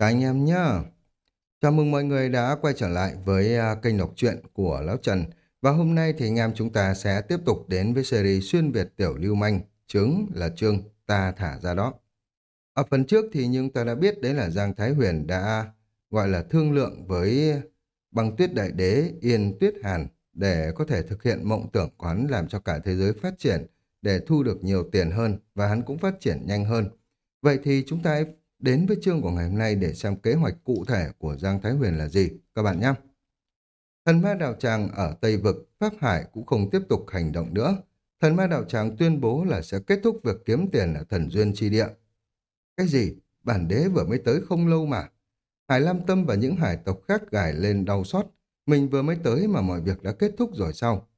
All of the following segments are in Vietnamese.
Các anh em nhá. Chào mừng mọi người đã quay trở lại với à, kênh đọc truyện của Lão Trần. Và hôm nay thì anh em chúng ta sẽ tiếp tục đến với series xuyên Việt tiểu lưu manh, chứng là chương ta thả ra đó. Ở phần trước thì nhưng ta đã biết đấy là Giang Thái Huyền đã gọi là thương lượng với băng tuyết đại đế Yên Tuyết Hàn để có thể thực hiện mộng tưởng của hắn làm cho cả thế giới phát triển để thu được nhiều tiền hơn và hắn cũng phát triển nhanh hơn. Vậy thì chúng ta đến với chương của ngày hôm nay để xem kế hoạch cụ thể của Giang Thái Huyền là gì, các bạn nhé. Thần ma đạo tràng ở Tây Vực, Pháp Hải cũng không tiếp tục hành động nữa. Thần ma đạo tràng tuyên bố là sẽ kết thúc việc kiếm tiền ở thần duyên chi địa. Cái gì? Bản đế vừa mới tới không lâu mà. Hải Lam Tâm và những hải tộc khác gài lên đau xót. Mình vừa mới tới mà mọi việc đã kết thúc rồi sao?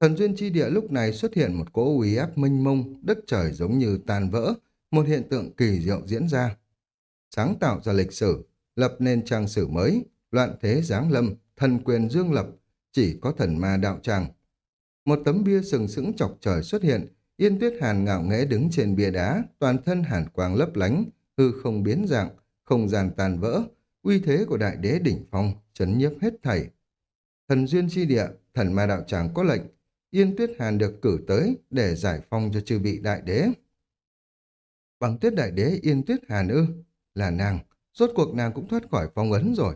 Thần duyên chi địa lúc này xuất hiện một cỗ uy áp mênh mông, đất trời giống như tan vỡ, một hiện tượng kỳ diệu diễn ra sáng tạo ra lịch sử, lập nên trang sử mới, loạn thế giáng lâm, thần quyền dương lập, chỉ có thần ma đạo tràng. Một tấm bia sừng sững chọc trời xuất hiện, Yên Tuyết Hàn ngạo nghễ đứng trên bia đá, toàn thân hàn quang lấp lánh, hư không biến dạng, không gian tàn vỡ, uy thế của đại đế đỉnh phong chấn nhiếp hết thảy. Thần duyên chi địa, thần ma đạo tràng có lệnh, Yên Tuyết Hàn được cử tới để giải phong cho chư vị đại đế. Bằng tuyết đại đế Yên Tuyết Hàn ư, là nàng, rốt cuộc nàng cũng thoát khỏi phong ấn rồi.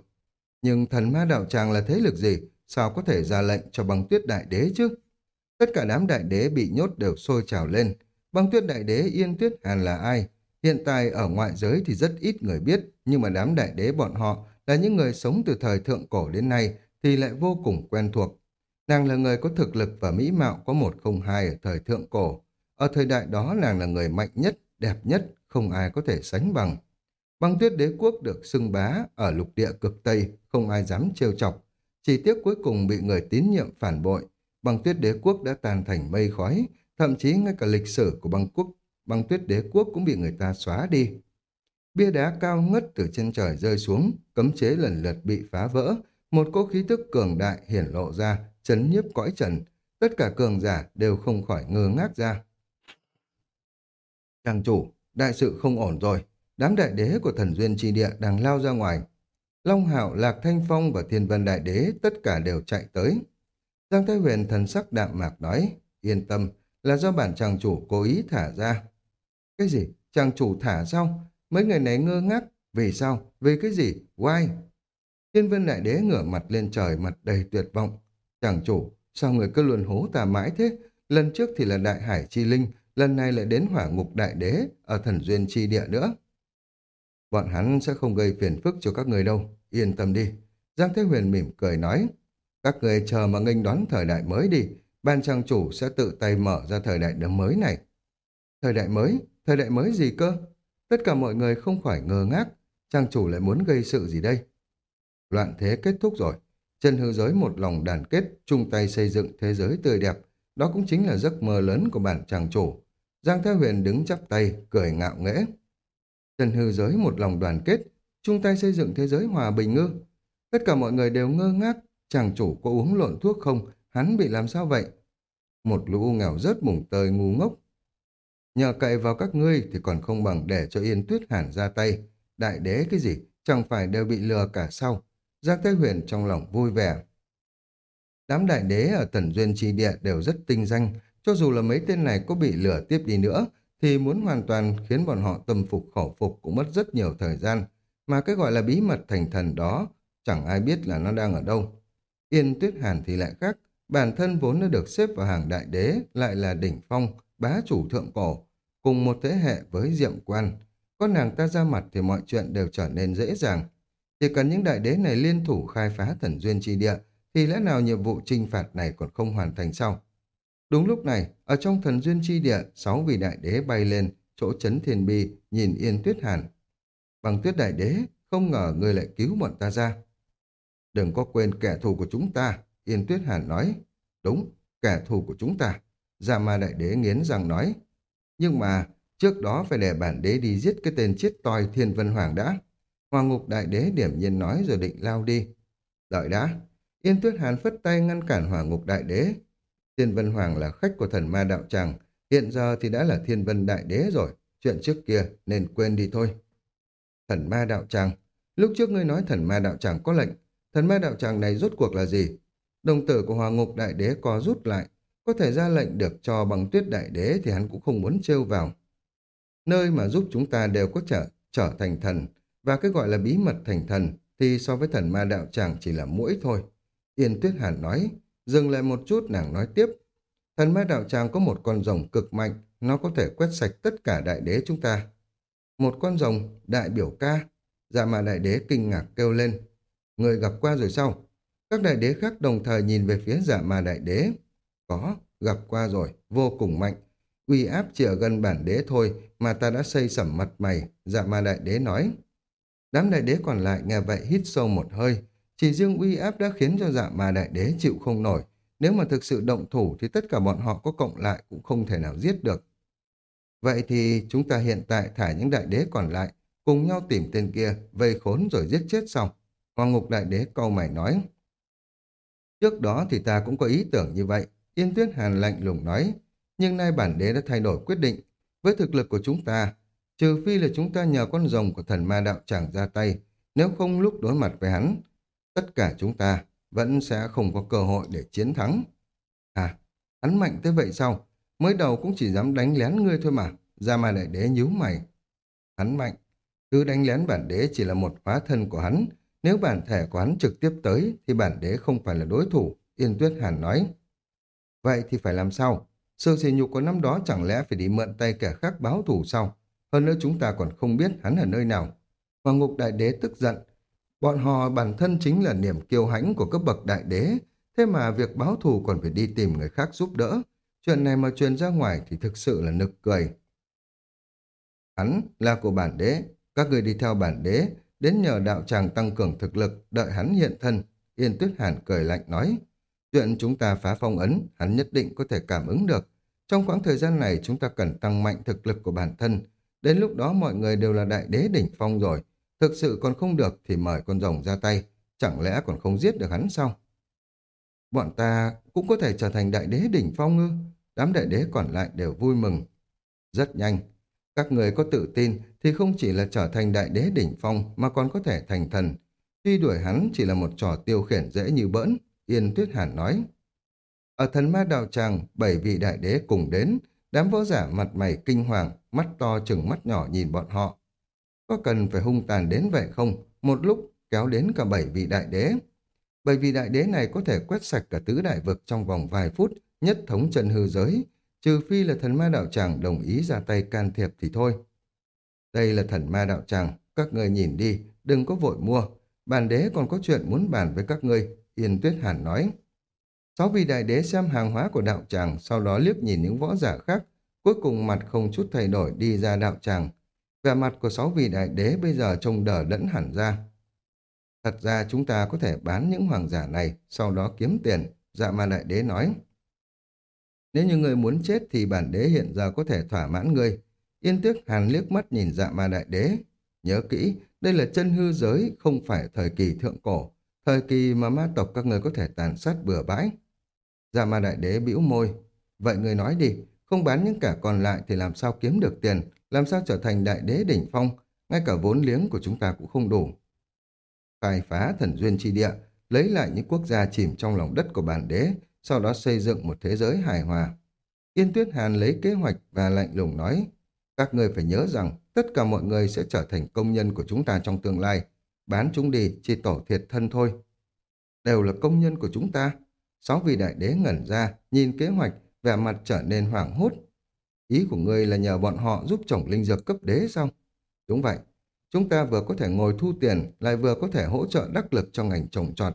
Nhưng thần ma đạo tràng là thế lực gì, sao có thể ra lệnh cho băng tuyết đại đế chứ? Tất cả đám đại đế bị nhốt đều sôi trào lên. Băng tuyết đại đế Yên Tuyết Hàn là ai? Hiện tại ở ngoại giới thì rất ít người biết, nhưng mà đám đại đế bọn họ là những người sống từ thời thượng cổ đến nay thì lại vô cùng quen thuộc. Nàng là người có thực lực và mỹ mạo có một không hai ở thời thượng cổ. Ở thời đại đó nàng là người mạnh nhất, đẹp nhất, không ai có thể sánh bằng. Băng tuyết đế quốc được xưng bá ở lục địa cực Tây, không ai dám trêu chọc. Chỉ tiếc cuối cùng bị người tín nhiệm phản bội. Băng tuyết đế quốc đã tan thành mây khói, thậm chí ngay cả lịch sử của băng quốc, băng tuyết đế quốc cũng bị người ta xóa đi. Bia đá cao ngất từ trên trời rơi xuống, cấm chế lần lượt bị phá vỡ, một cỗ khí tức cường đại hiển lộ ra, chấn nhiếp cõi trần. Tất cả cường giả đều không khỏi ngơ ngác ra. Trang chủ, đại sự không ổn rồi, đám đại đế của thần duyên chi địa đang lao ra ngoài. Long Hạo, Lạc Thanh Phong và Thiên Vân Đại Đế tất cả đều chạy tới. Giang Thái Huyền thần sắc đạm mạc nói, yên tâm, là do bản chàng chủ cố ý thả ra. Cái gì? Chàng chủ thả sao? Mấy người này ngơ ngác. Vì sao? Vì cái gì? Why? Thiên Vân Đại Đế ngửa mặt lên trời mặt đầy tuyệt vọng. Chàng chủ, sao người cứ luồn hố ta mãi thế? Lần trước thì là Đại Hải Chi Linh, lần này lại đến hỏa ngục Đại Đế ở thần duyên chi địa nữa. Bọn hắn sẽ không gây phiền phức cho các người đâu, yên tâm đi. Giang Thế Huyền mỉm cười nói, các người chờ mà nghênh đón thời đại mới đi, ban trang chủ sẽ tự tay mở ra thời đại mới này. Thời đại mới? Thời đại mới gì cơ? Tất cả mọi người không khỏi ngơ ngác, trang chủ lại muốn gây sự gì đây? Loạn thế kết thúc rồi, chân hư giới một lòng đàn kết, chung tay xây dựng thế giới tươi đẹp, đó cũng chính là giấc mơ lớn của bản trang chủ. Giang Thế Huyền đứng chắp tay, cười ngạo nghễ. Trần hư giới một lòng đoàn kết, chung tay xây dựng thế giới hòa bình ngư. Tất cả mọi người đều ngơ ngác, chàng chủ có uống lộn thuốc không, hắn bị làm sao vậy? Một lũ nghèo rớt mùng tơi ngu ngốc. Nhờ cậy vào các ngươi thì còn không bằng để cho Yên Tuyết Hàn ra tay. Đại đế cái gì, chẳng phải đều bị lừa cả sau. Giang Thế Huyền trong lòng vui vẻ. Đám đại đế ở Tần Duyên Tri Địa đều rất tinh danh, cho dù là mấy tên này có bị lừa tiếp đi nữa, thì muốn hoàn toàn khiến bọn họ tâm phục khẩu phục cũng mất rất nhiều thời gian, mà cái gọi là bí mật thành thần đó chẳng ai biết là nó đang ở đâu. Yên Tuyết Hàn thì lại khác, bản thân vốn đã được xếp vào hàng đại đế, lại là đỉnh phong, bá chủ thượng cổ, cùng một thế hệ với Diệm Quan. Có nàng ta ra mặt thì mọi chuyện đều trở nên dễ dàng. Chỉ cần những đại đế này liên thủ khai phá thần duyên tri địa, thì lẽ nào nhiệm vụ trinh phạt này còn không hoàn thành sao? Đúng lúc này, ở trong thần duyên chi địa, sáu vị đại đế bay lên, chỗ chấn thiên bi, nhìn yên tuyết hàn. Bằng tuyết đại đế, không ngờ người lại cứu bọn ta ra. Đừng có quên kẻ thù của chúng ta, yên tuyết hàn nói. Đúng, kẻ thù của chúng ta. Gia ma đại đế nghiến răng nói. Nhưng mà, trước đó phải để bản đế đi giết cái tên chết toi thiên vân hoàng đã. Hoàng ngục đại đế điểm nhiên nói rồi định lao đi. Đợi đã, Yên Tuyết Hàn phất tay ngăn cản hỏa ngục đại đế, Thiên Vân Hoàng là khách của thần ma đạo tràng, hiện giờ thì đã là Thiên Vân Đại Đế rồi, chuyện trước kia nên quên đi thôi. Thần ma đạo tràng, lúc trước ngươi nói thần ma đạo tràng có lệnh, thần ma đạo tràng này rốt cuộc là gì? Đồng tử của Hòa Ngục Đại Đế có rút lại, có thể ra lệnh được cho bằng tuyết đại đế thì hắn cũng không muốn trêu vào. Nơi mà giúp chúng ta đều có trở, trở thành thần, và cái gọi là bí mật thành thần thì so với thần ma đạo tràng chỉ là mũi thôi. Yên Tuyết Hàn nói, dừng lại một chút nàng nói tiếp. Thần ma đạo tràng có một con rồng cực mạnh, nó có thể quét sạch tất cả đại đế chúng ta. Một con rồng, đại biểu ca. Dạ mà đại đế kinh ngạc kêu lên. Người gặp qua rồi sao? Các đại đế khác đồng thời nhìn về phía dạ mà đại đế. Có, gặp qua rồi, vô cùng mạnh. Uy áp chỉ ở gần bản đế thôi mà ta đã xây sẩm mặt mày, dạ mà đại đế nói. Đám đại đế còn lại nghe vậy hít sâu một hơi. Chỉ riêng uy áp đã khiến cho dạ ma đại đế chịu không nổi. Nếu mà thực sự động thủ thì tất cả bọn họ có cộng lại cũng không thể nào giết được. Vậy thì chúng ta hiện tại thả những đại đế còn lại, cùng nhau tìm tên kia, vây khốn rồi giết chết xong. Hoàng ngục đại đế câu mày nói. Trước đó thì ta cũng có ý tưởng như vậy. Yên tuyết hàn lạnh lùng nói. Nhưng nay bản đế đã thay đổi quyết định. Với thực lực của chúng ta, trừ phi là chúng ta nhờ con rồng của thần ma đạo tràng ra tay, nếu không lúc đối mặt với hắn, tất cả chúng ta vẫn sẽ không có cơ hội để chiến thắng. À, hắn mạnh tới vậy sao? Mới đầu cũng chỉ dám đánh lén ngươi thôi mà. Ra mà đại đế nhíu mày. Hắn mạnh. Cứ đánh lén bản đế chỉ là một hóa thân của hắn. Nếu bản thể của hắn trực tiếp tới thì bản đế không phải là đối thủ. Yên Tuyết Hàn nói. Vậy thì phải làm sao? Sơ sỉ nhục của năm đó chẳng lẽ phải đi mượn tay kẻ khác báo thù sao? Hơn nữa chúng ta còn không biết hắn ở nơi nào. Hoàng ngục đại đế tức giận. Bọn họ bản thân chính là niềm kiêu hãnh của cấp bậc đại đế. Thế mà việc báo thù còn phải đi tìm người khác giúp đỡ. Chuyện này mà truyền ra ngoài thì thực sự là nực cười. Hắn là của bản đế, các người đi theo bản đế, đến nhờ đạo tràng tăng cường thực lực, đợi hắn hiện thân. Yên Tuyết Hàn cười lạnh nói, chuyện chúng ta phá phong ấn, hắn nhất định có thể cảm ứng được. Trong khoảng thời gian này chúng ta cần tăng mạnh thực lực của bản thân. Đến lúc đó mọi người đều là đại đế đỉnh phong rồi. Thực sự còn không được thì mời con rồng ra tay. Chẳng lẽ còn không giết được hắn sao? Bọn ta cũng có thể trở thành đại đế đỉnh phong ư? Đám đại đế còn lại đều vui mừng. Rất nhanh, các người có tự tin thì không chỉ là trở thành đại đế đỉnh phong mà còn có thể thành thần. Tuy đuổi hắn chỉ là một trò tiêu khiển dễ như bỡn, Yên Tuyết Hàn nói. Ở thần ma đạo tràng, bảy vị đại đế cùng đến, đám võ giả mặt mày kinh hoàng, mắt to chừng mắt nhỏ nhìn bọn họ. Có cần phải hung tàn đến vậy không? Một lúc kéo đến cả bảy vị đại đế. Bảy vị đại đế này có thể quét sạch cả tứ đại vực trong vòng vài phút, nhất thống chân hư giới, trừ phi là thần ma đạo tràng đồng ý ra tay can thiệp thì thôi. Đây là thần ma đạo tràng, các người nhìn đi, đừng có vội mua. Bản đế còn có chuyện muốn bàn với các ngươi, Yên Tuyết Hàn nói. Sáu vị đại đế xem hàng hóa của đạo tràng, sau đó liếc nhìn những võ giả khác, cuối cùng mặt không chút thay đổi đi ra đạo tràng. Vẻ mặt của sáu vị đại đế bây giờ trông đờ đẫn hẳn ra. Thật ra chúng ta có thể bán những hoàng giả này, sau đó kiếm tiền, dạ ma đại đế nói. Nếu như người muốn chết thì bản đế hiện giờ có thể thỏa mãn ngươi. Yên tiếc hàn liếc mắt nhìn dạ ma đại đế. Nhớ kỹ, đây là chân hư giới, không phải thời kỳ thượng cổ. Thời kỳ mà ma tộc các người có thể tàn sát bừa bãi. Dạ ma đại đế bĩu môi. Vậy người nói đi, không bán những cả còn lại thì làm sao kiếm được tiền, làm sao trở thành đại đế đỉnh phong, ngay cả vốn liếng của chúng ta cũng không đủ. Khai phá thần duyên chi địa, lấy lại những quốc gia chìm trong lòng đất của bản đế, sau đó xây dựng một thế giới hài hòa. Yên Tuyết Hàn lấy kế hoạch và lạnh lùng nói, các người phải nhớ rằng tất cả mọi người sẽ trở thành công nhân của chúng ta trong tương lai, bán chúng đi chỉ tổ thiệt thân thôi. Đều là công nhân của chúng ta. Sáu vị đại đế ngẩn ra, nhìn kế hoạch, vẻ mặt trở nên hoảng hốt. Ý của ngươi là nhờ bọn họ giúp trồng linh dược cấp đế sao? Đúng vậy, chúng ta vừa có thể ngồi thu tiền, lại vừa có thể hỗ trợ đắc lực cho ngành trồng trọt,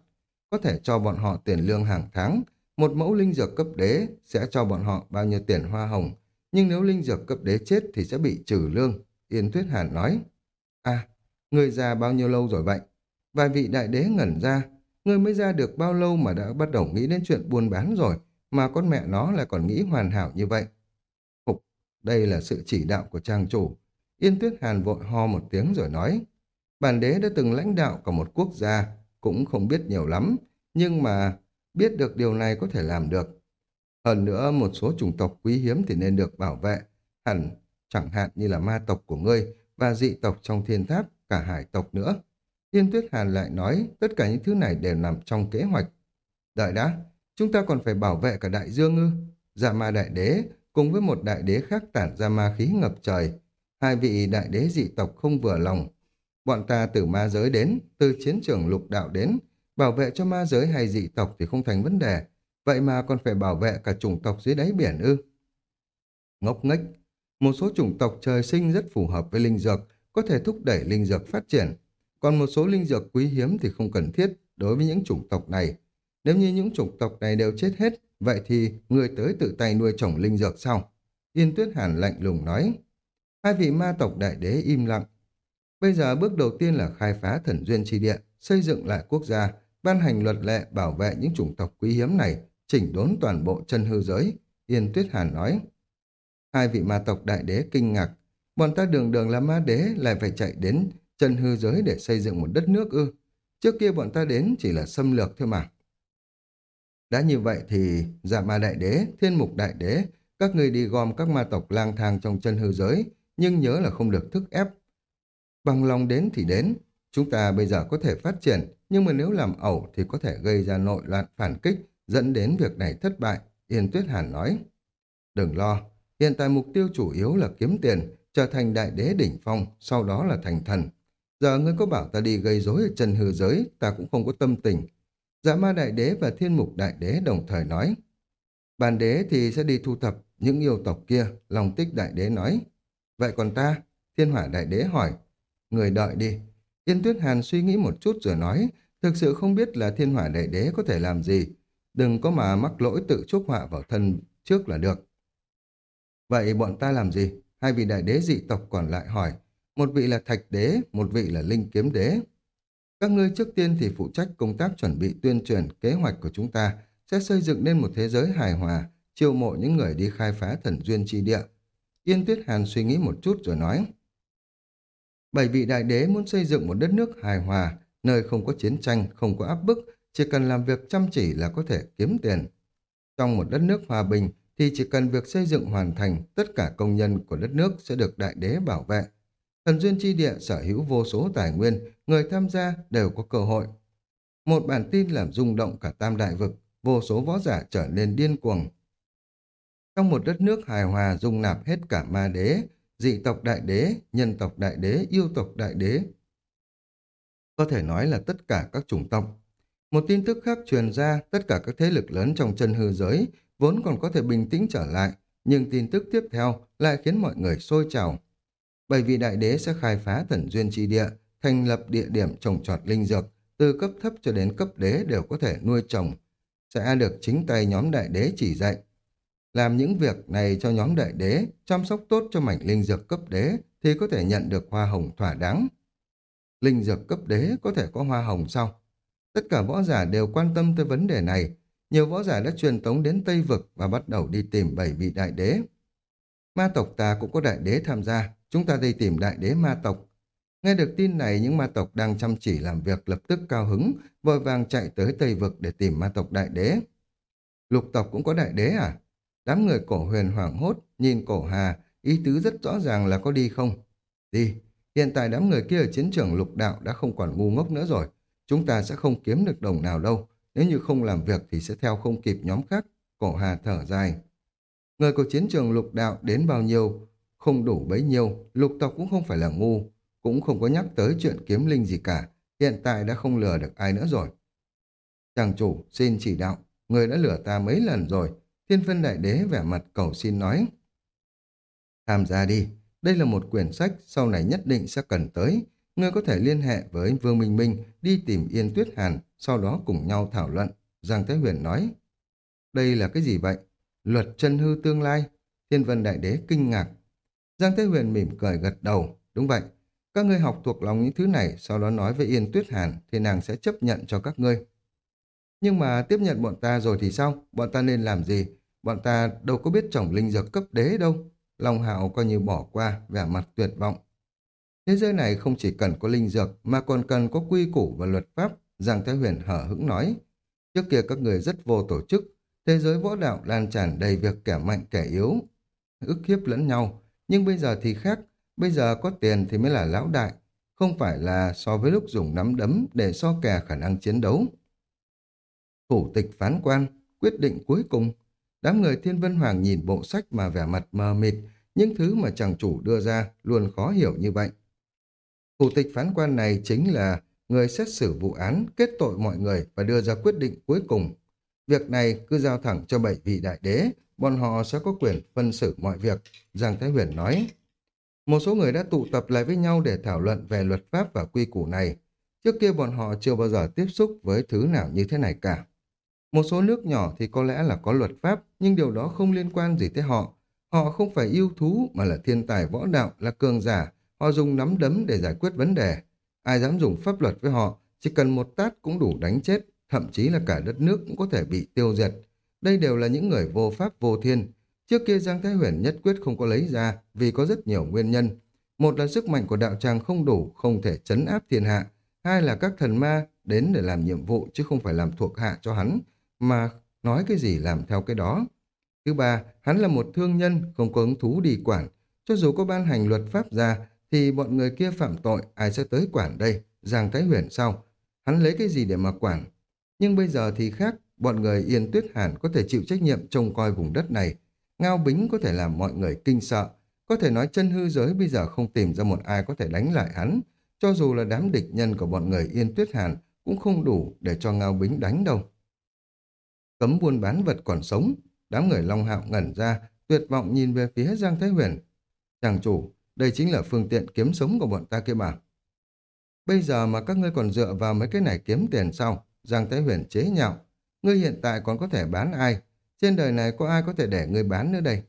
có thể cho bọn họ tiền lương hàng tháng, một mẫu linh dược cấp đế sẽ cho bọn họ bao nhiêu tiền hoa hồng, nhưng nếu linh dược cấp đế chết thì sẽ bị trừ lương. Yên Tuyết Hàn nói, À, người già bao nhiêu lâu rồi vậy? Vài vị đại đế ngẩn ra, người mới ra được bao lâu mà đã bắt đầu nghĩ đến chuyện buôn bán rồi, mà con mẹ nó lại còn nghĩ hoàn hảo như vậy. Đây là sự chỉ đạo của trang chủ. Yên Tuyết Hàn vội ho một tiếng rồi nói, bản đế đã từng lãnh đạo cả một quốc gia, cũng không biết nhiều lắm, nhưng mà biết được điều này có thể làm được. Hơn nữa, một số chủng tộc quý hiếm thì nên được bảo vệ, hẳn chẳng hạn như là ma tộc của ngươi và dị tộc trong thiên tháp, cả hải tộc nữa. Yên Tuyết Hàn lại nói tất cả những thứ này đều nằm trong kế hoạch. Đợi đã, chúng ta còn phải bảo vệ cả đại dương ư. Dạ ma đại đế cùng với một đại đế khác tản ra ma khí ngập trời. Hai vị đại đế dị tộc không vừa lòng. Bọn ta từ ma giới đến, từ chiến trường lục đạo đến, bảo vệ cho ma giới hay dị tộc thì không thành vấn đề. Vậy mà còn phải bảo vệ cả chủng tộc dưới đáy biển ư. Ngốc nghếch, một số chủng tộc trời sinh rất phù hợp với linh dược, có thể thúc đẩy linh dược phát triển. Còn một số linh dược quý hiếm thì không cần thiết đối với những chủng tộc này. Nếu như những chủng tộc này đều chết hết, vậy thì người tới tự tay nuôi trồng linh dược sau. Yên Tuyết Hàn lạnh lùng nói. Hai vị ma tộc đại đế im lặng. Bây giờ bước đầu tiên là khai phá thần duyên tri địa, xây dựng lại quốc gia, ban hành luật lệ bảo vệ những chủng tộc quý hiếm này, chỉnh đốn toàn bộ chân hư giới. Yên Tuyết Hàn nói. Hai vị ma tộc đại đế kinh ngạc. Bọn ta đường đường là ma đế lại phải chạy đến chân hư giới để xây dựng một đất nước ư. Trước kia bọn ta đến chỉ là xâm lược thôi mà. Đã như vậy thì dạ ma đại đế, thiên mục đại đế, các người đi gom các ma tộc lang thang trong chân hư giới, nhưng nhớ là không được thức ép. Bằng lòng đến thì đến, chúng ta bây giờ có thể phát triển, nhưng mà nếu làm ẩu thì có thể gây ra nội loạn phản kích, dẫn đến việc này thất bại, Yên Tuyết Hàn nói. Đừng lo, hiện tại mục tiêu chủ yếu là kiếm tiền, trở thành đại đế đỉnh phong, sau đó là thành thần. Giờ ngươi có bảo ta đi gây rối ở chân hư giới, ta cũng không có tâm tình. Dạ ma đại đế và thiên mục đại đế đồng thời nói. Bàn đế thì sẽ đi thu thập những yêu tộc kia, lòng tích đại đế nói. Vậy còn ta? Thiên hỏa đại đế hỏi. Người đợi đi. Yên tuyết hàn suy nghĩ một chút rồi nói, thực sự không biết là thiên hỏa đại đế có thể làm gì. Đừng có mà mắc lỗi tự chuốc họa vào thân trước là được. Vậy bọn ta làm gì? Hai vị đại đế dị tộc còn lại hỏi. Một vị là thạch đế, một vị là linh kiếm đế. Các ngươi trước tiên thì phụ trách công tác chuẩn bị tuyên truyền kế hoạch của chúng ta sẽ xây dựng nên một thế giới hài hòa, chiêu mộ những người đi khai phá thần duyên chi địa. Yên Tuyết Hàn suy nghĩ một chút rồi nói. Bảy vị đại đế muốn xây dựng một đất nước hài hòa, nơi không có chiến tranh, không có áp bức, chỉ cần làm việc chăm chỉ là có thể kiếm tiền. Trong một đất nước hòa bình thì chỉ cần việc xây dựng hoàn thành, tất cả công nhân của đất nước sẽ được đại đế bảo vệ. Thần duyên chi địa sở hữu vô số tài nguyên, người tham gia đều có cơ hội. Một bản tin làm rung động cả tam đại vực, vô số võ giả trở nên điên cuồng. Trong một đất nước hài hòa dung nạp hết cả ma đế, dị tộc đại đế, nhân tộc đại đế, yêu tộc đại đế. Có thể nói là tất cả các chủng tộc. Một tin tức khác truyền ra, tất cả các thế lực lớn trong chân hư giới vốn còn có thể bình tĩnh trở lại, nhưng tin tức tiếp theo lại khiến mọi người sôi trào. Bởi vì đại đế sẽ khai phá thần duyên tri địa, thành lập địa điểm trồng trọt linh dược, từ cấp thấp cho đến cấp đế đều có thể nuôi trồng, sẽ được chính tay nhóm đại đế chỉ dạy. Làm những việc này cho nhóm đại đế, chăm sóc tốt cho mảnh linh dược cấp đế thì có thể nhận được hoa hồng thỏa đáng. Linh dược cấp đế có thể có hoa hồng sau. Tất cả võ giả đều quan tâm tới vấn đề này. Nhiều võ giả đã truyền tống đến Tây Vực và bắt đầu đi tìm bảy vị đại đế. Ma tộc ta cũng có đại đế tham gia, chúng ta đi tìm đại đế ma tộc. Nghe được tin này, những ma tộc đang chăm chỉ làm việc lập tức cao hứng, vội vàng chạy tới Tây Vực để tìm ma tộc đại đế. Lục tộc cũng có đại đế à? Đám người cổ huyền hoảng hốt, nhìn cổ hà, ý tứ rất rõ ràng là có đi không? Đi, hiện tại đám người kia ở chiến trường lục đạo đã không còn ngu ngốc nữa rồi. Chúng ta sẽ không kiếm được đồng nào đâu. Nếu như không làm việc thì sẽ theo không kịp nhóm khác. Cổ hà thở dài. Người của chiến trường lục đạo đến bao nhiêu, không đủ bấy nhiêu, lục tộc cũng không phải là ngu, cũng không có nhắc tới chuyện kiếm linh gì cả, hiện tại đã không lừa được ai nữa rồi. Chàng chủ, xin chỉ đạo, người đã lừa ta mấy lần rồi, thiên phân đại đế vẻ mặt cầu xin nói. Tham gia đi, đây là một quyển sách sau này nhất định sẽ cần tới, ngươi có thể liên hệ với Vương Minh Minh đi tìm Yên Tuyết Hàn, sau đó cùng nhau thảo luận. Giang Thế Huyền nói, đây là cái gì vậy? Luật chân hư tương lai. Thiên vân đại đế kinh ngạc. Giang Thế Huyền mỉm cười gật đầu. Đúng vậy. Các ngươi học thuộc lòng những thứ này, sau đó nói với Yên Tuyết Hàn, thì nàng sẽ chấp nhận cho các ngươi. Nhưng mà tiếp nhận bọn ta rồi thì sao? Bọn ta nên làm gì? Bọn ta đâu có biết trồng linh dược cấp đế đâu. Long Hạo coi như bỏ qua, vẻ mặt tuyệt vọng. Thế giới này không chỉ cần có linh dược, mà còn cần có quy củ và luật pháp, Giang Thái Huyền hở hững nói. Trước kia các người rất vô tổ chức, Thế giới võ đạo lan tràn đầy việc kẻ mạnh kẻ yếu, ức hiếp lẫn nhau. Nhưng bây giờ thì khác, bây giờ có tiền thì mới là lão đại. không phải là so với lúc dùng nắm đấm để so kè khả năng chiến đấu. Thủ tịch phán quan, quyết định cuối cùng. Đám người thiên vân hoàng nhìn bộ sách mà vẻ mặt mờ mịt, những thứ mà chàng chủ đưa ra luôn khó hiểu như vậy. Thủ tịch phán quan này chính là người xét xử vụ án, kết tội mọi người và đưa ra quyết định cuối cùng. Việc này cứ giao thẳng cho bảy vị đại đế, bọn họ sẽ có quyền phân xử mọi việc, Giang Thái Huyền nói. Một số người đã tụ tập lại với nhau để thảo luận về luật pháp và quy củ này. Trước kia bọn họ chưa bao giờ tiếp xúc với thứ nào như thế này cả. Một số nước nhỏ thì có lẽ là có luật pháp, nhưng điều đó không liên quan gì tới họ. Họ không phải yêu thú mà là thiên tài võ đạo, là cường giả. Họ dùng nắm đấm để giải quyết vấn đề. Ai dám dùng pháp luật với họ, chỉ cần một tát cũng đủ đánh chết, thậm chí là cả đất nước cũng có thể bị tiêu diệt. Đây đều là những người vô pháp vô thiên. Trước kia Giang Thái Huyền nhất quyết không có lấy ra vì có rất nhiều nguyên nhân. Một là sức mạnh của đạo tràng không đủ, không thể chấn áp thiên hạ. Hai là các thần ma đến để làm nhiệm vụ chứ không phải làm thuộc hạ cho hắn, mà nói cái gì làm theo cái đó. Thứ ba, hắn là một thương nhân, không có hứng thú đi quản. Cho dù có ban hành luật pháp ra, thì bọn người kia phạm tội, ai sẽ tới quản đây? Giang Thái Huyền sau Hắn lấy cái gì để mà quản? Nhưng bây giờ thì khác, bọn người Yên Tuyết Hàn có thể chịu trách nhiệm trông coi vùng đất này. Ngao Bính có thể làm mọi người kinh sợ. Có thể nói chân hư giới bây giờ không tìm ra một ai có thể đánh lại hắn. Cho dù là đám địch nhân của bọn người Yên Tuyết Hàn cũng không đủ để cho Ngao Bính đánh đâu. Cấm buôn bán vật còn sống, đám người Long Hạo ngẩn ra, tuyệt vọng nhìn về phía Giang Thái Huyền. Chàng chủ, đây chính là phương tiện kiếm sống của bọn ta kia mà. Bây giờ mà các ngươi còn dựa vào mấy cái này kiếm tiền sao? Giang Thái Huyền chế nhạo. Ngươi hiện tại còn có thể bán ai? Trên đời này có ai có thể để ngươi bán nữa đây?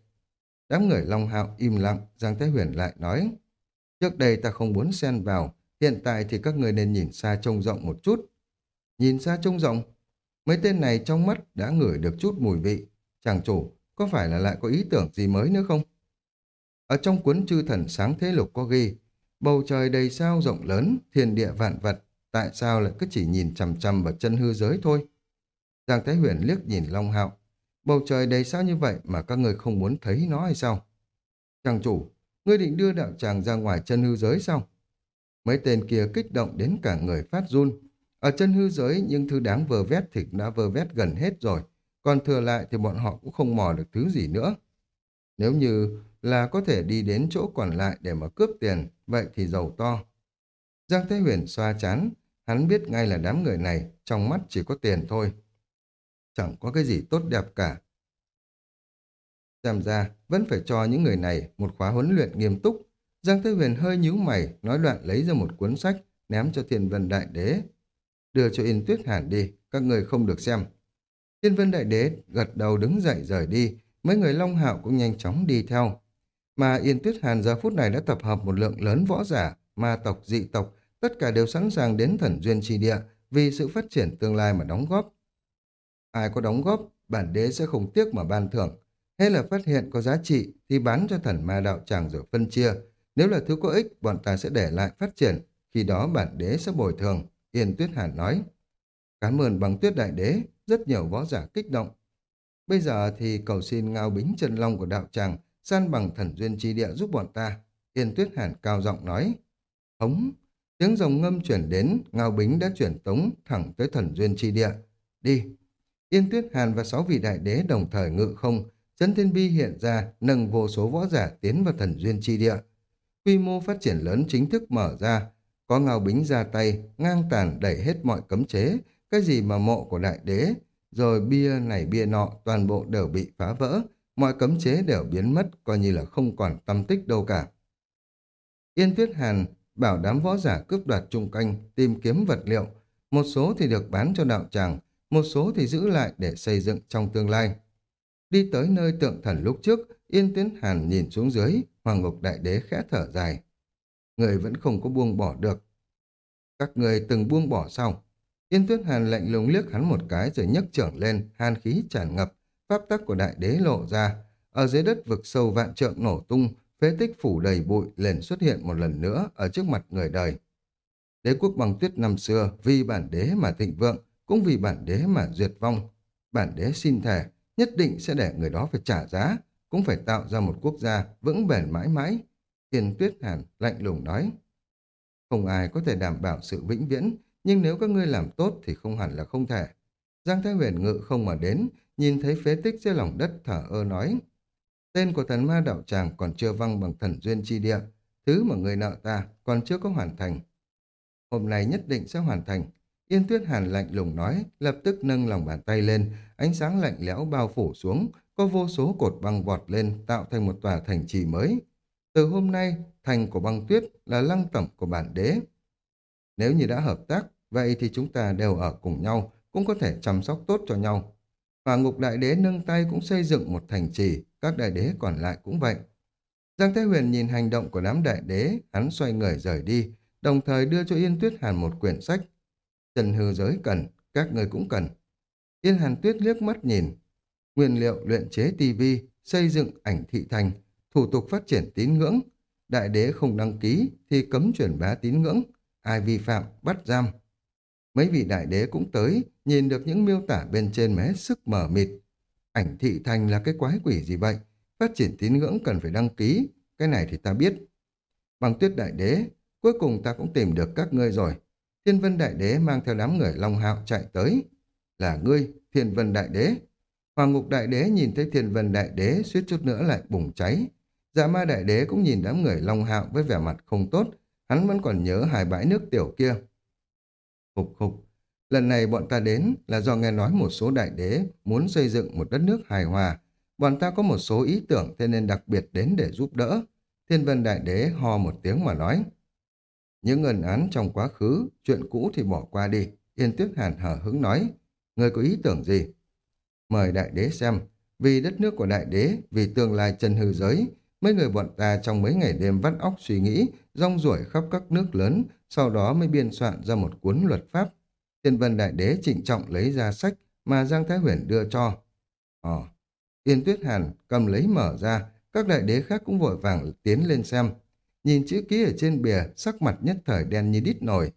Đám người Long Hạo im lặng, Giang Thái Huyền lại nói. Trước đây ta không muốn xen vào, hiện tại thì các người nên nhìn xa trông rộng một chút. Nhìn xa trông rộng, mấy tên này trong mắt đã ngửi được chút mùi vị. Chàng chủ, có phải là lại có ý tưởng gì mới nữa không? Ở trong cuốn chư thần sáng thế lục có ghi, bầu trời đầy sao rộng lớn, thiên địa vạn vật, tại sao lại cứ chỉ nhìn chằm chằm vào chân hư giới thôi? Giang Thái Huyền liếc nhìn Long Hạo, bầu trời đầy sao như vậy mà các người không muốn thấy nó hay sao? Chàng chủ, ngươi định đưa đạo tràng ra ngoài chân hư giới sao? Mấy tên kia kích động đến cả người phát run. Ở chân hư giới, những thứ đáng vơ vét thì đã vơ vét gần hết rồi. Còn thừa lại thì bọn họ cũng không mò được thứ gì nữa. Nếu như là có thể đi đến chỗ còn lại để mà cướp tiền, vậy thì giàu to. Giang Thế Huyền xoa chán, hắn biết ngay là đám người này trong mắt chỉ có tiền thôi. Chẳng có cái gì tốt đẹp cả. Xem ra, vẫn phải cho những người này một khóa huấn luyện nghiêm túc. Giang Thế Huyền hơi nhíu mày, nói đoạn lấy ra một cuốn sách, ném cho Thiên Vân Đại Đế. Đưa cho Yên Tuyết Hàn đi, các người không được xem. Thiên Vân Đại Đế gật đầu đứng dậy rời đi, mấy người Long Hạo cũng nhanh chóng đi theo. Mà Yên Tuyết Hàn giờ phút này đã tập hợp một lượng lớn võ giả, ma tộc, dị tộc, tất cả đều sẵn sàng đến thần duyên tri địa vì sự phát triển tương lai mà đóng góp. Ai có đóng góp, bản đế sẽ không tiếc mà ban thưởng. Hay là phát hiện có giá trị thì bán cho thần ma đạo tràng rồi phân chia. Nếu là thứ có ích, bọn ta sẽ để lại phát triển. Khi đó bản đế sẽ bồi thường. Yên Tuyết Hàn nói. Cảm ơn bằng tuyết đại đế, rất nhiều võ giả kích động. Bây giờ thì cầu xin ngao bính chân long của đạo tràng san bằng thần duyên tri địa giúp bọn ta. Yên Tuyết Hàn cao giọng nói. Hống, tiếng rồng ngâm chuyển đến, Ngao Bính đã chuyển tống thẳng tới thần duyên chi địa. Đi. Yên Tuyết Hàn và sáu vị đại đế đồng thời ngự không, chân thiên bi hiện ra, nâng vô số võ giả tiến vào thần duyên chi địa. Quy mô phát triển lớn chính thức mở ra, có Ngao Bính ra tay, ngang tàn đẩy hết mọi cấm chế, cái gì mà mộ của đại đế, rồi bia này bia nọ toàn bộ đều bị phá vỡ, mọi cấm chế đều biến mất, coi như là không còn tâm tích đâu cả. Yên Tuyết Hàn bảo đám võ giả cướp đoạt trung canh, tìm kiếm vật liệu, một số thì được bán cho đạo tràng, một số thì giữ lại để xây dựng trong tương lai. Đi tới nơi tượng thần lúc trước, Yên Tuyết Hàn nhìn xuống dưới, Hoàng Ngục Đại Đế khẽ thở dài. Người vẫn không có buông bỏ được. Các người từng buông bỏ sau Yên Tuyết Hàn lạnh lùng liếc hắn một cái rồi nhấc trưởng lên, hàn khí tràn ngập, pháp tắc của đại đế lộ ra. Ở dưới đất vực sâu vạn trượng nổ tung, phế tích phủ đầy bụi liền xuất hiện một lần nữa ở trước mặt người đời. Đế quốc bằng tuyết năm xưa vì bản đế mà thịnh vượng, cũng vì bản đế mà duyệt vong. Bản đế xin thề, nhất định sẽ để người đó phải trả giá, cũng phải tạo ra một quốc gia vững bền mãi mãi. Tiền Tuyết Hàn lạnh lùng nói. Không ai có thể đảm bảo sự vĩnh viễn, nhưng nếu các ngươi làm tốt thì không hẳn là không thể. Giang Thái Huyền ngự không mà đến, nhìn thấy phế tích dưới lòng đất thở ơ nói. Tên của thần ma đạo tràng còn chưa văng bằng thần duyên chi địa, thứ mà người nợ ta còn chưa có hoàn thành. Hôm nay nhất định sẽ hoàn thành. Yên Tuyết Hàn lạnh lùng nói, lập tức nâng lòng bàn tay lên, ánh sáng lạnh lẽo bao phủ xuống, có vô số cột băng vọt lên tạo thành một tòa thành trì mới. Từ hôm nay, thành của băng tuyết là lăng tẩm của bản đế. Nếu như đã hợp tác, vậy thì chúng ta đều ở cùng nhau, cũng có thể chăm sóc tốt cho nhau. Hỏa ngục đại đế nâng tay cũng xây dựng một thành trì, các đại đế còn lại cũng vậy. Giang Thế Huyền nhìn hành động của đám đại đế, hắn xoay người rời đi, đồng thời đưa cho Yên Tuyết Hàn một quyển sách. Trần hư giới cần, các người cũng cần. Yên Hàn Tuyết liếc mắt nhìn. Nguyên liệu luyện chế TV, xây dựng ảnh thị thành, thủ tục phát triển tín ngưỡng. Đại đế không đăng ký thì cấm truyền bá tín ngưỡng. Ai vi phạm, bắt giam. Mấy vị đại đế cũng tới, nhìn được những miêu tả bên trên mà hết sức mở mịt. Ảnh thị thành là cái quái quỷ gì vậy? Phát triển tín ngưỡng cần phải đăng ký, cái này thì ta biết. Bằng tuyết đại đế, cuối cùng ta cũng tìm được các ngươi rồi. Thiên vân đại đế mang theo đám người Long Hạo chạy tới. Là ngươi, thiên vân đại đế. Hoàng ngục đại đế nhìn thấy thiên vân đại đế suýt chút nữa lại bùng cháy. Dạ ma đại đế cũng nhìn đám người Long Hạo với vẻ mặt không tốt. Hắn vẫn còn nhớ hai bãi nước tiểu kia. Khục khục. Lần này bọn ta đến là do nghe nói một số đại đế muốn xây dựng một đất nước hài hòa. Bọn ta có một số ý tưởng thế nên đặc biệt đến để giúp đỡ. Thiên vân đại đế ho một tiếng mà nói. Những ngân án trong quá khứ, chuyện cũ thì bỏ qua đi. Yên Tuyết Hàn hở hứng nói. Người có ý tưởng gì? Mời đại đế xem. Vì đất nước của đại đế, vì tương lai chân hư giới, mấy người bọn ta trong mấy ngày đêm vắt óc suy nghĩ, rong ruổi khắp các nước lớn, sau đó mới biên soạn ra một cuốn luật pháp. Thiên vân đại đế trịnh trọng lấy ra sách mà Giang Thái Huyền đưa cho. Ồ, Yên Tuyết Hàn cầm lấy mở ra, các đại đế khác cũng vội vàng tiến lên xem. Nhìn chữ ký ở trên bìa, sắc mặt nhất thời đen như đít nổi.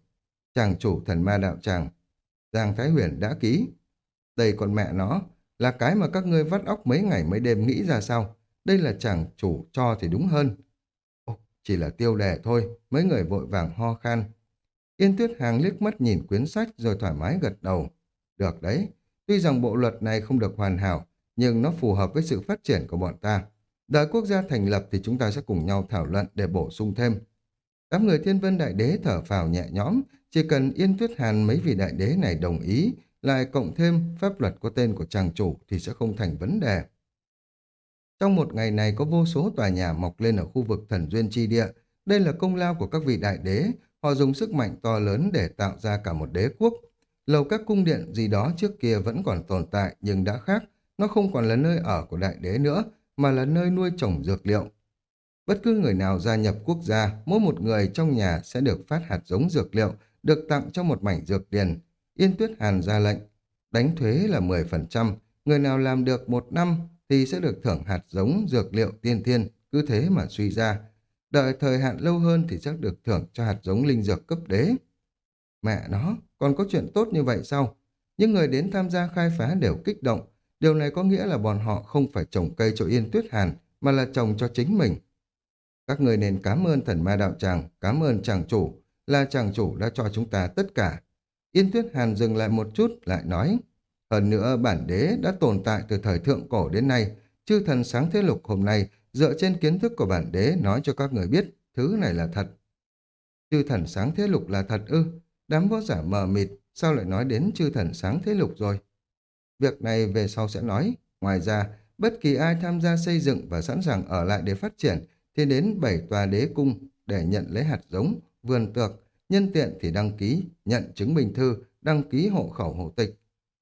Chàng chủ thần ma đạo chàng Giang Thái Huyền đã ký. Đây còn mẹ nó, là cái mà các ngươi vắt óc mấy ngày mấy đêm nghĩ ra sao? Đây là chàng chủ cho thì đúng hơn. Ồ, chỉ là tiêu đề thôi, mấy người vội vàng ho khan. Yên Tuyết Hàng liếc mắt nhìn quyển sách rồi thoải mái gật đầu. Được đấy, tuy rằng bộ luật này không được hoàn hảo, nhưng nó phù hợp với sự phát triển của bọn ta. Đợi quốc gia thành lập thì chúng ta sẽ cùng nhau thảo luận để bổ sung thêm. Đám người thiên vân đại đế thở phào nhẹ nhõm, chỉ cần Yên Tuyết Hàn mấy vị đại đế này đồng ý, lại cộng thêm pháp luật có tên của chàng chủ thì sẽ không thành vấn đề. Trong một ngày này có vô số tòa nhà mọc lên ở khu vực thần duyên chi địa. Đây là công lao của các vị đại đế. Họ dùng sức mạnh to lớn để tạo ra cả một đế quốc. Lầu các cung điện gì đó trước kia vẫn còn tồn tại nhưng đã khác. Nó không còn là nơi ở của đại đế nữa, mà là nơi nuôi trồng dược liệu. Bất cứ người nào gia nhập quốc gia, mỗi một người trong nhà sẽ được phát hạt giống dược liệu, được tặng cho một mảnh dược điền. Yên Tuyết Hàn ra lệnh, đánh thuế là 10%, người nào làm được một năm thì sẽ được thưởng hạt giống dược liệu tiên thiên, cứ thế mà suy ra. Đợi thời hạn lâu hơn thì chắc được thưởng cho hạt giống linh dược cấp đế. Mẹ nó, còn có chuyện tốt như vậy sao? Những người đến tham gia khai phá đều kích động. Điều này có nghĩa là bọn họ không phải trồng cây cho Yên Tuyết Hàn, mà là trồng cho chính mình. Các người nên cảm ơn thần ma đạo tràng, cảm ơn chàng chủ, là chàng chủ đã cho chúng ta tất cả. Yên Tuyết Hàn dừng lại một chút, lại nói, hơn nữa bản đế đã tồn tại từ thời thượng cổ đến nay, chư thần sáng thế lục hôm nay dựa trên kiến thức của bản đế nói cho các người biết thứ này là thật. Chư thần sáng thế lục là thật ư, đám võ giả mờ mịt, sao lại nói đến chư thần sáng thế lục rồi? Việc này về sau sẽ nói, ngoài ra, bất kỳ ai tham gia xây dựng và sẵn sàng ở lại để phát triển thì đến bảy tòa đế cung để nhận lấy hạt giống, vườn tược, nhân tiện thì đăng ký, nhận chứng minh thư, đăng ký hộ khẩu hộ tịch.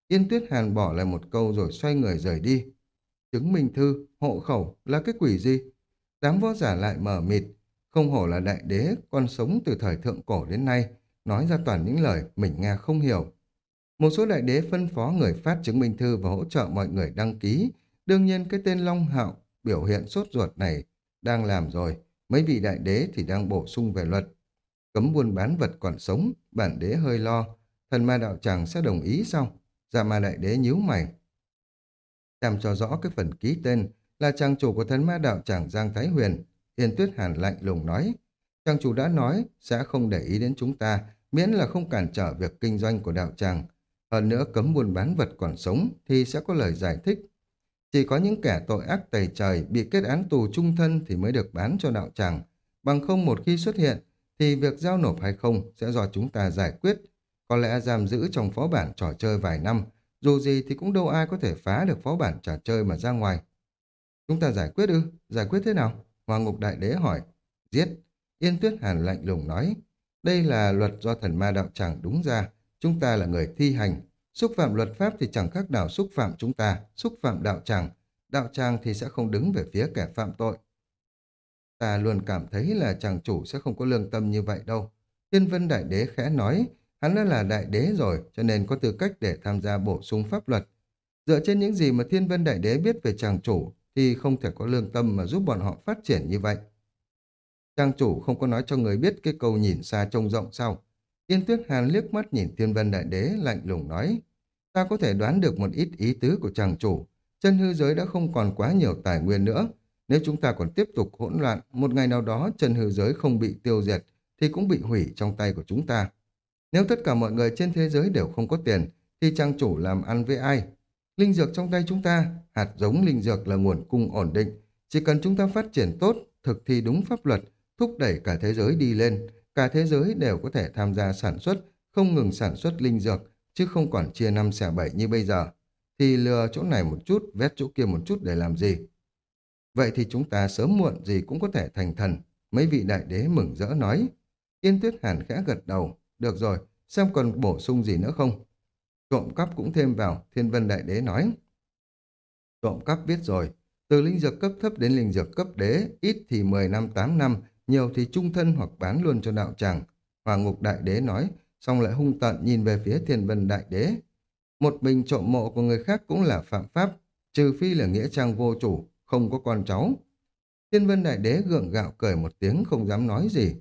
Yên Tuyết Hàn bỏ lại một câu rồi xoay người rời đi. Chứng minh thư, hộ khẩu là cái quỷ gì? Đám võ giả lại mở mịt, không hổ là đại đế, con sống từ thời thượng cổ đến nay, nói ra toàn những lời mình nghe không hiểu. Một số đại đế phân phó người phát chứng minh thư và hỗ trợ mọi người đăng ký. Đương nhiên cái tên Long Hạo biểu hiện sốt ruột này đang làm rồi. Mấy vị đại đế thì đang bổ sung về luật. Cấm buôn bán vật còn sống, bản đế hơi lo. Thần ma đạo tràng sẽ đồng ý sao? Dạ ma đại đế nhíu mày. Xem cho rõ cái phần ký tên là chàng chủ của thần ma đạo tràng Giang Thái Huyền. Yên Tuyết Hàn lạnh lùng nói. chàng chủ đã nói sẽ không để ý đến chúng ta, miễn là không cản trở việc kinh doanh của đạo tràng. Hơn nữa cấm buôn bán vật còn sống thì sẽ có lời giải thích. Chỉ có những kẻ tội ác tày trời bị kết án tù trung thân thì mới được bán cho đạo tràng. Bằng không một khi xuất hiện thì việc giao nộp hay không sẽ do chúng ta giải quyết. Có lẽ giam giữ trong phó bản trò chơi vài năm, dù gì thì cũng đâu ai có thể phá được phó bản trò chơi mà ra ngoài. Chúng ta giải quyết ư? Giải quyết thế nào? Hoàng Ngục Đại Đế hỏi. Giết. Yên Tuyết Hàn lạnh lùng nói. Đây là luật do thần ma đạo tràng đúng ra. Chúng ta là người thi hành. Xúc phạm luật pháp thì chẳng khác nào xúc phạm chúng ta, xúc phạm đạo tràng. Đạo tràng thì sẽ không đứng về phía kẻ phạm tội. Ta luôn cảm thấy là chàng chủ sẽ không có lương tâm như vậy đâu. Thiên Vân Đại Đế khẽ nói, hắn đã là đại đế rồi, cho nên có tư cách để tham gia bổ sung pháp luật. Dựa trên những gì mà Thiên Vân Đại Đế biết về chàng chủ, thì không thể có lương tâm mà giúp bọn họ phát triển như vậy. Trang chủ không có nói cho người biết cái câu nhìn xa trông rộng sao. Yên Tuyết Hàn liếc mắt nhìn Thiên Vân Đại Đế lạnh lùng nói, ta có thể đoán được một ít ý tứ của chàng chủ. Chân hư giới đã không còn quá nhiều tài nguyên nữa, nếu chúng ta còn tiếp tục hỗn loạn, một ngày nào đó chân hư giới không bị tiêu diệt, thì cũng bị hủy trong tay của chúng ta. Nếu tất cả mọi người trên thế giới đều không có tiền, thì trang chủ làm ăn với ai? Linh dược trong tay chúng ta, hạt giống linh dược là nguồn cung ổn định. Chỉ cần chúng ta phát triển tốt, thực thi đúng pháp luật, thúc đẩy cả thế giới đi lên, cả thế giới đều có thể tham gia sản xuất, không ngừng sản xuất linh dược, chứ không còn chia năm xẻ bảy như bây giờ. Thì lừa chỗ này một chút, vét chỗ kia một chút để làm gì? Vậy thì chúng ta sớm muộn gì cũng có thể thành thần. Mấy vị đại đế mừng rỡ nói. Yên tuyết hàn khẽ gật đầu. Được rồi, xem còn bổ sung gì nữa không? Trộm cắp cũng thêm vào, thiên vân đại đế nói. Trộm cắp biết rồi, từ linh dược cấp thấp đến linh dược cấp đế, ít thì 10 năm 8 năm, nhiều thì trung thân hoặc bán luôn cho đạo tràng. Hoàng ngục đại đế nói, xong lại hung tận nhìn về phía thiên vân đại đế. Một mình trộm mộ của người khác cũng là phạm pháp, trừ phi là nghĩa trang vô chủ, không có con cháu. Thiên vân đại đế gượng gạo cười một tiếng không dám nói gì.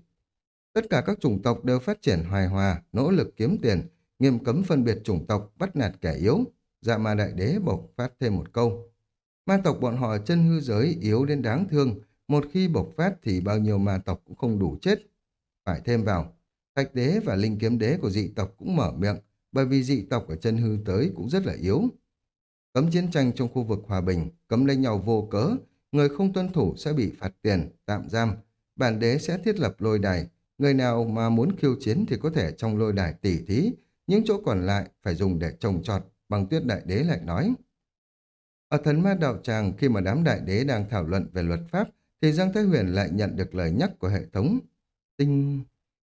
Tất cả các chủng tộc đều phát triển hoài hòa, nỗ lực kiếm tiền, nghiêm cấm phân biệt chủng tộc, bắt nạt kẻ yếu. Dạ ma đại đế bộc phát thêm một câu. Ma tộc bọn họ chân hư giới yếu đến đáng thương, một khi bộc phát thì bao nhiêu ma tộc cũng không đủ chết. Phải thêm vào, thạch đế và linh kiếm đế của dị tộc cũng mở miệng, bởi vì dị tộc ở chân hư tới cũng rất là yếu. Cấm chiến tranh trong khu vực hòa bình, cấm lấy nhau vô cớ, người không tuân thủ sẽ bị phạt tiền, tạm giam. Bản đế sẽ thiết lập lôi đài, người nào mà muốn khiêu chiến thì có thể trong lôi đài tỉ thí, những chỗ còn lại phải dùng để trồng trọt, bằng tuyết đại đế lại nói. Ở thần ma đạo tràng, khi mà đám đại đế đang thảo luận về luật pháp, thì Giang Thái Huyền lại nhận được lời nhắc của hệ thống. Tinh...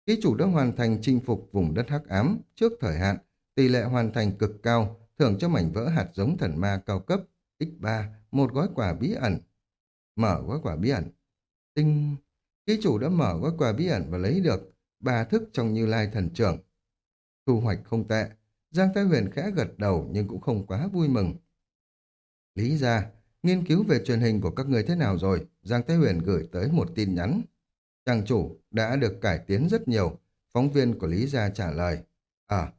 Ký chủ đã hoàn thành chinh phục vùng đất hắc ám trước thời hạn, tỷ lệ hoàn thành cực cao, thưởng cho mảnh vỡ hạt giống thần ma cao cấp X3, một gói quà bí ẩn. Mở gói quà bí ẩn. Tinh... Ký chủ đã mở gói quà bí ẩn và lấy được ba thức trong như lai thần trưởng. Thu hoạch không tệ. Giang Thái Huyền khẽ gật đầu nhưng cũng không quá vui mừng. Lý ra, nghiên cứu về truyền hình của các người thế nào rồi? Giang Thái Huyền gửi tới một tin nhắn. trang chủ đã được cải tiến rất nhiều. Phóng viên của Lý Gia trả lời. À,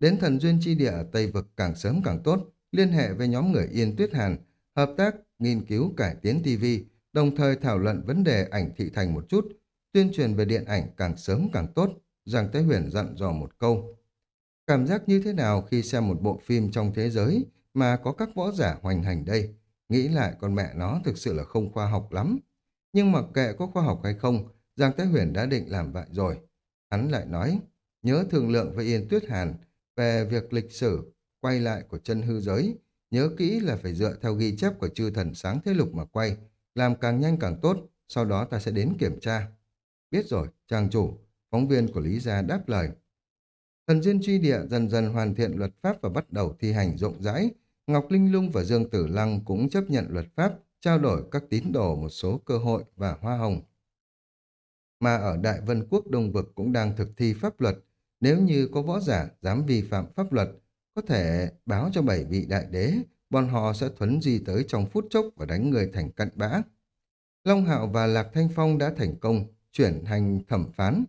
Đến thần duyên chi địa ở Tây Vực càng sớm càng tốt, liên hệ với nhóm người Yên Tuyết Hàn, hợp tác, nghiên cứu cải tiến TV, đồng thời thảo luận vấn đề ảnh thị thành một chút, tuyên truyền về điện ảnh càng sớm càng tốt, Giang Tế Huyền dặn dò một câu. Cảm giác như thế nào khi xem một bộ phim trong thế giới mà có các võ giả hoành hành đây? Nghĩ lại con mẹ nó thực sự là không khoa học lắm. Nhưng mặc kệ có khoa học hay không, Giang Tế Huyền đã định làm vậy rồi. Hắn lại nói, nhớ thương lượng với Yên Tuyết Hàn, về việc lịch sử quay lại của chân hư giới, nhớ kỹ là phải dựa theo ghi chép của chư thần sáng thế lục mà quay, làm càng nhanh càng tốt, sau đó ta sẽ đến kiểm tra. Biết rồi, trang chủ, phóng viên của Lý Gia đáp lời. Thần duyên truy địa dần dần hoàn thiện luật pháp và bắt đầu thi hành rộng rãi. Ngọc Linh Lung và Dương Tử Lăng cũng chấp nhận luật pháp, trao đổi các tín đồ một số cơ hội và hoa hồng. Mà ở Đại Vân Quốc Đông Vực cũng đang thực thi pháp luật, nếu như có võ giả dám vi phạm pháp luật, có thể báo cho bảy vị đại đế, bọn họ sẽ thuấn di tới trong phút chốc và đánh người thành cận bã. Long Hạo và Lạc Thanh Phong đã thành công chuyển hành thẩm phán,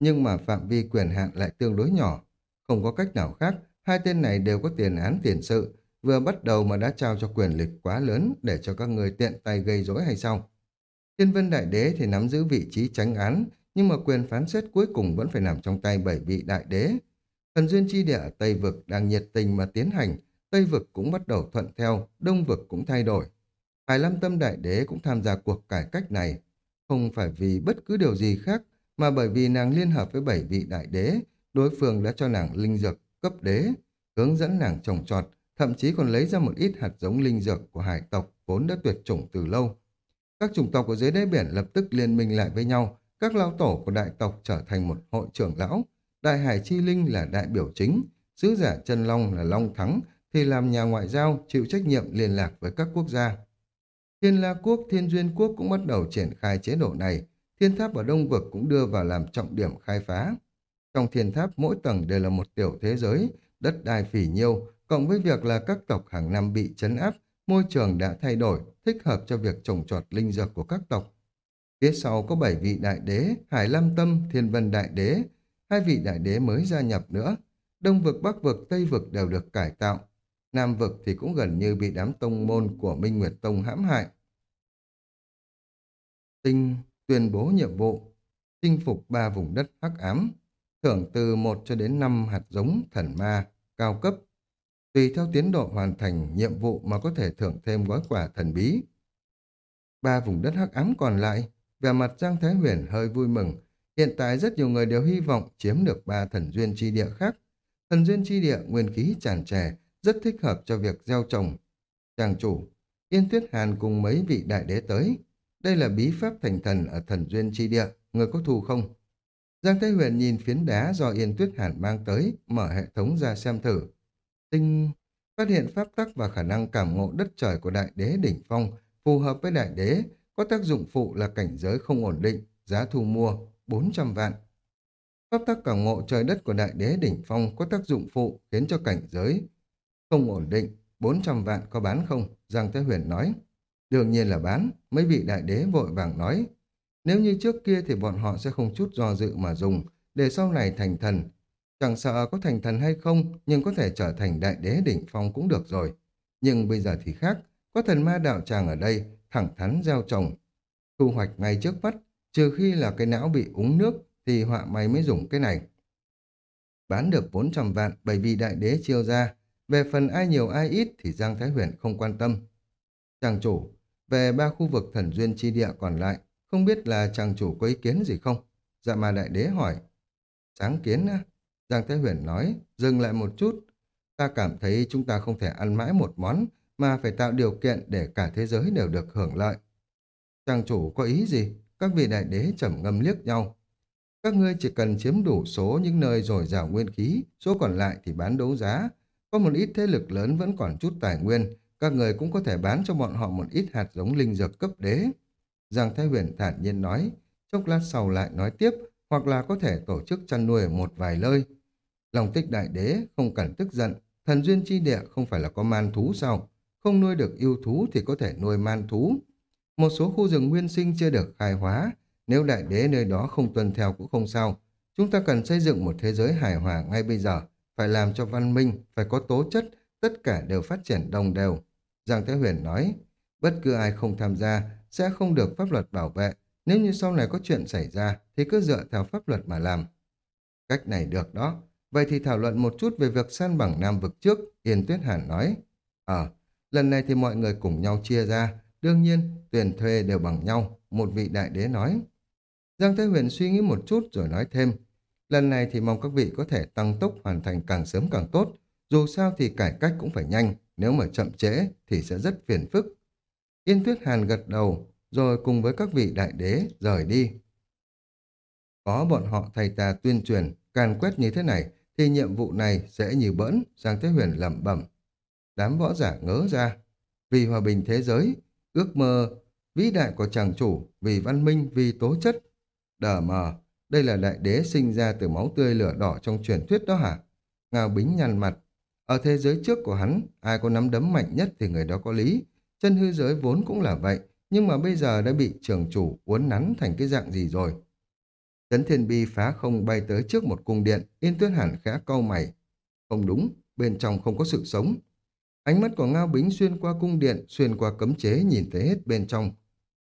nhưng mà phạm vi quyền hạn lại tương đối nhỏ. Không có cách nào khác, hai tên này đều có tiền án tiền sự, vừa bắt đầu mà đã trao cho quyền lực quá lớn để cho các người tiện tay gây rối hay sao? Thiên Vân Đại Đế thì nắm giữ vị trí tránh án, nhưng mà quyền phán xét cuối cùng vẫn phải nằm trong tay bảy vị đại đế. Thần duyên chi địa ở Tây Vực đang nhiệt tình mà tiến hành, Tây Vực cũng bắt đầu thuận theo, Đông Vực cũng thay đổi. Hải Lam Tâm Đại Đế cũng tham gia cuộc cải cách này, không phải vì bất cứ điều gì khác, mà bởi vì nàng liên hợp với bảy vị đại đế, đối phương đã cho nàng linh dược cấp đế, hướng dẫn nàng trồng trọt, thậm chí còn lấy ra một ít hạt giống linh dược của hải tộc vốn đã tuyệt chủng từ lâu. Các chủng tộc ở dưới đáy biển lập tức liên minh lại với nhau, các lão tổ của đại tộc trở thành một hội trưởng lão, đại hải chi linh là đại biểu chính, sứ giả chân long là long thắng, thì làm nhà ngoại giao chịu trách nhiệm liên lạc với các quốc gia. Thiên La Quốc, Thiên Duyên Quốc cũng bắt đầu triển khai chế độ này, thiên tháp ở Đông Vực cũng đưa vào làm trọng điểm khai phá. Trong thiên tháp mỗi tầng đều là một tiểu thế giới, đất đai phỉ nhiêu, cộng với việc là các tộc hàng năm bị chấn áp, môi trường đã thay đổi, thích hợp cho việc trồng trọt linh dược của các tộc. Phía sau có bảy vị đại đế, Hải Lam Tâm, Thiên Vân Đại Đế, hai vị đại đế mới gia nhập nữa. Đông vực, Bắc vực, Tây vực đều được cải tạo. Nam vực thì cũng gần như bị đám tông môn của Minh Nguyệt Tông hãm hại. Tinh tuyên bố nhiệm vụ, chinh phục ba vùng đất hắc ám, thưởng từ 1 cho đến 5 hạt giống thần ma cao cấp. Tùy theo tiến độ hoàn thành nhiệm vụ mà có thể thưởng thêm gói quà thần bí. Ba vùng đất hắc ám còn lại, vẻ mặt Giang Thái Huyền hơi vui mừng. Hiện tại rất nhiều người đều hy vọng chiếm được ba thần duyên chi địa khác. Thần duyên chi địa nguyên khí tràn trề, rất thích hợp cho việc gieo trồng. Chàng chủ, Yên Tuyết Hàn cùng mấy vị đại đế tới. Đây là bí pháp thành thần ở thần duyên chi địa, người có thù không? Giang Thế Huyền nhìn phiến đá do Yên Tuyết Hàn mang tới, mở hệ thống ra xem thử. Tinh phát hiện pháp tắc và khả năng cảm ngộ đất trời của đại đế đỉnh phong phù hợp với đại đế, có tác dụng phụ là cảnh giới không ổn định, giá thu mua 400 vạn. Pháp tắc cảm ngộ trời đất của đại đế đỉnh phong có tác dụng phụ khiến cho cảnh giới không ổn định, 400 vạn có bán không? Giang Thế Huyền nói. Đương nhiên là bán, mấy vị đại đế vội vàng nói. Nếu như trước kia thì bọn họ sẽ không chút do dự mà dùng, để sau này thành thần. Chẳng sợ có thành thần hay không, nhưng có thể trở thành đại đế đỉnh phong cũng được rồi. Nhưng bây giờ thì khác, có thần ma đạo tràng ở đây, thẳng thắn gieo trồng. Thu hoạch ngay trước mắt, trừ khi là cái não bị uống nước, thì họa may mới dùng cái này. Bán được 400 vạn bởi vì đại đế chiêu ra, về phần ai nhiều ai ít thì Giang Thái Huyền không quan tâm. Chàng chủ, về ba khu vực thần duyên chi địa còn lại, không biết là chàng chủ có ý kiến gì không? Dạ mà đại đế hỏi. Sáng kiến á? Giang Thái Huyền nói, dừng lại một chút. Ta cảm thấy chúng ta không thể ăn mãi một món, mà phải tạo điều kiện để cả thế giới đều được hưởng lợi. Chàng chủ có ý gì? Các vị đại đế trầm ngâm liếc nhau. Các ngươi chỉ cần chiếm đủ số những nơi dồi dào nguyên khí, số còn lại thì bán đấu giá, có một ít thế lực lớn vẫn còn chút tài nguyên, các người cũng có thể bán cho bọn họ một ít hạt giống linh dược cấp đế. Giang Thái Huyền thản nhiên nói, chốc lát sau lại nói tiếp, hoặc là có thể tổ chức chăn nuôi ở một vài nơi. Lòng tích đại đế không cần tức giận, thần duyên chi địa không phải là có man thú sao? Không nuôi được yêu thú thì có thể nuôi man thú. Một số khu rừng nguyên sinh chưa được khai hóa, nếu đại đế nơi đó không tuân theo cũng không sao. Chúng ta cần xây dựng một thế giới hài hòa ngay bây giờ, phải làm cho văn minh, phải có tố chất, tất cả đều phát triển đồng đều. Giang Thế Huyền nói, bất cứ ai không tham gia sẽ không được pháp luật bảo vệ. Nếu như sau này có chuyện xảy ra thì cứ dựa theo pháp luật mà làm. Cách này được đó. Vậy thì thảo luận một chút về việc san bằng Nam vực trước, Yên Tuyết Hàn nói. Ờ, lần này thì mọi người cùng nhau chia ra. Đương nhiên, tuyển thuê đều bằng nhau, một vị đại đế nói. Giang Thế Huyền suy nghĩ một chút rồi nói thêm. Lần này thì mong các vị có thể tăng tốc hoàn thành càng sớm càng tốt. Dù sao thì cải cách cũng phải nhanh, nếu mà chậm trễ thì sẽ rất phiền phức. Yên Tuyết Hàn gật đầu, rồi cùng với các vị đại đế rời đi. Có bọn họ thầy ta tuyên truyền, càn quét như thế này, thì nhiệm vụ này sẽ như bỡn, Giang Thế Huyền lẩm bẩm. Đám võ giả ngớ ra, vì hòa bình thế giới, ước mơ vĩ đại của chàng chủ, vì văn minh, vì tố chất. Đờ mờ, đây là đại đế sinh ra từ máu tươi lửa đỏ trong truyền thuyết đó hả? Ngao Bính nhăn mặt. Ở thế giới trước của hắn, ai có nắm đấm mạnh nhất thì người đó có lý. Chân hư giới vốn cũng là vậy, nhưng mà bây giờ đã bị trường chủ uốn nắn thành cái dạng gì rồi. Tấn Thiên Bi phá không bay tới trước một cung điện, Yên Tuyết Hàn khẽ cau mày. Không đúng, bên trong không có sự sống. Ánh mắt của Ngao Bính xuyên qua cung điện, xuyên qua cấm chế nhìn thấy hết bên trong.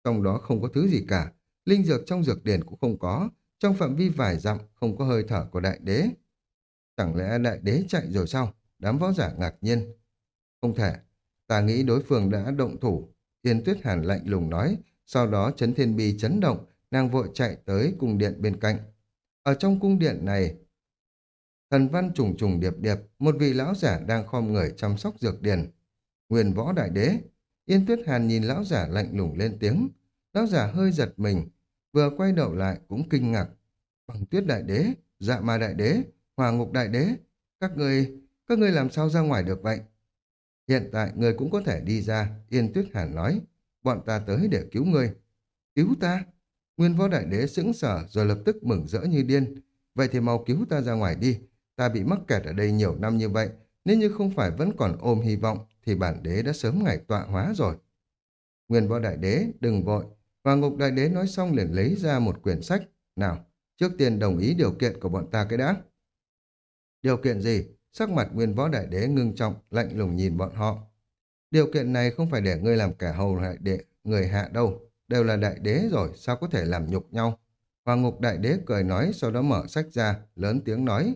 Trong đó không có thứ gì cả, linh dược trong dược điển cũng không có, trong phạm vi vài dặm không có hơi thở của đại đế. Chẳng lẽ đại đế chạy rồi sao? Đám võ giả ngạc nhiên. Không thể, ta nghĩ đối phương đã động thủ. Yên Tuyết Hàn lạnh lùng nói, sau đó chấn thiên bi chấn động, nàng vội chạy tới cung điện bên cạnh. Ở trong cung điện này, thần văn trùng trùng điệp điệp, một vị lão giả đang khom người chăm sóc dược điển. Nguyên võ đại đế, Yên Tuyết Hàn nhìn lão giả lạnh lùng lên tiếng. Lão giả hơi giật mình, vừa quay đầu lại cũng kinh ngạc. Bằng tuyết đại đế, dạ ma đại đế, hòa ngục đại đế, các người, các người làm sao ra ngoài được vậy? Hiện tại người cũng có thể đi ra, Yên Tuyết Hàn nói, bọn ta tới để cứu người. Cứu ta? Nguyên võ đại đế sững sờ rồi lập tức mừng rỡ như điên. Vậy thì mau cứu ta ra ngoài đi, ta bị mắc kẹt ở đây nhiều năm như vậy, nếu như không phải vẫn còn ôm hy vọng, thì bản đế đã sớm ngày tọa hóa rồi. Nguyên võ đại đế, đừng vội. Hoàng ngục đại đế nói xong liền lấy ra một quyển sách. Nào, trước tiên đồng ý điều kiện của bọn ta cái đã. Điều kiện gì? Sắc mặt nguyên võ đại đế ngưng trọng, lạnh lùng nhìn bọn họ. Điều kiện này không phải để ngươi làm kẻ hầu lại đệ, người hạ đâu. Đều là đại đế rồi, sao có thể làm nhục nhau? Hoàng ngục đại đế cười nói, sau đó mở sách ra, lớn tiếng nói.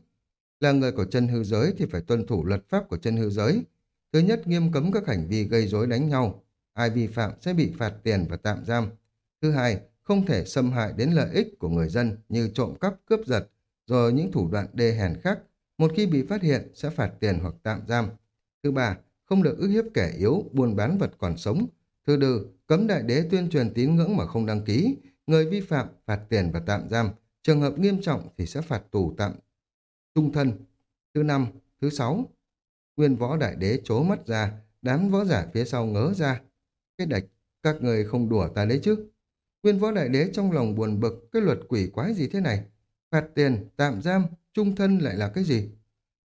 Là người của chân hư giới thì phải tuân thủ luật pháp của chân hư giới. Thứ nhất, nghiêm cấm các hành vi gây rối đánh nhau. Ai vi phạm sẽ bị phạt tiền và tạm giam. Thứ hai, không thể xâm hại đến lợi ích của người dân như trộm cắp, cướp giật, rồi những thủ đoạn đê hèn khác. Một khi bị phát hiện sẽ phạt tiền hoặc tạm giam. Thứ ba, không được ức hiếp kẻ yếu, buôn bán vật còn sống. Thứ tư, cấm đại đế tuyên truyền tín ngưỡng mà không đăng ký. Người vi phạm phạt tiền và tạm giam. Trường hợp nghiêm trọng thì sẽ phạt tù tạm trung thân. Thứ năm, thứ sáu, nguyên võ đại đế chố mắt ra, đám võ giả phía sau ngớ ra. Cái đạch, các người không đùa ta đấy chứ. Nguyên võ đại đế trong lòng buồn bực, cái luật quỷ quái gì thế này? Phạt tiền, tạm giam, trung thân lại là cái gì?